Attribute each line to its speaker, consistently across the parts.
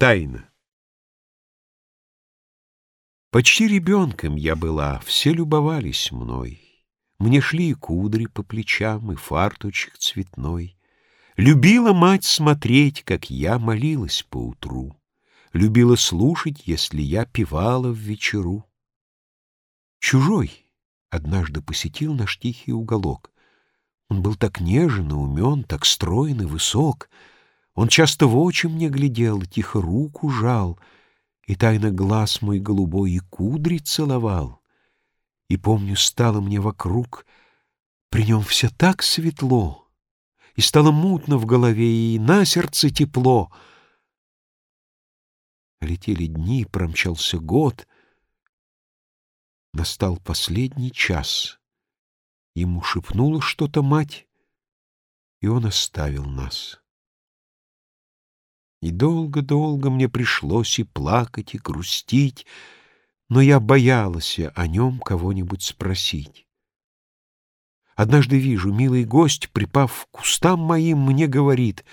Speaker 1: Тайна. Почти ребенком я была, все любовались мной. Мне шли и кудри по плечам, и фарточек цветной. Любила мать смотреть, как я молилась поутру. Любила слушать, если я певала в вечеру. Чужой однажды посетил наш тихий уголок. Он был так нежен и умен, так стройный, высок — он часто в очи мне глядел, тихо руку жал, И тайно глаз мой голубой и кудри целовал. И, помню, стало мне вокруг, при нем все так светло, И стало мутно в голове, и на сердце тепло. Летели дни, промчался год, Настал последний час. Ему шепнула что-то мать, и он оставил нас. И долго-долго мне пришлось и плакать, и грустить, но я боялась о нем кого-нибудь спросить. Однажды вижу, милый гость, припав к кустам моим, мне говорит,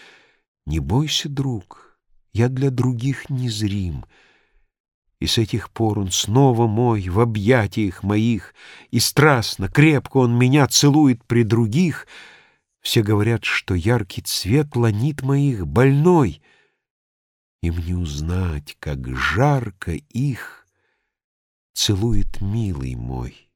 Speaker 1: «Не бойся, друг, я для других незрим». И с этих пор он снова мой, в объятиях моих, и страстно, крепко он меня целует при других. Все говорят, что яркий цвет ланит моих больной — им не узнать, как жарко их целует милый мой.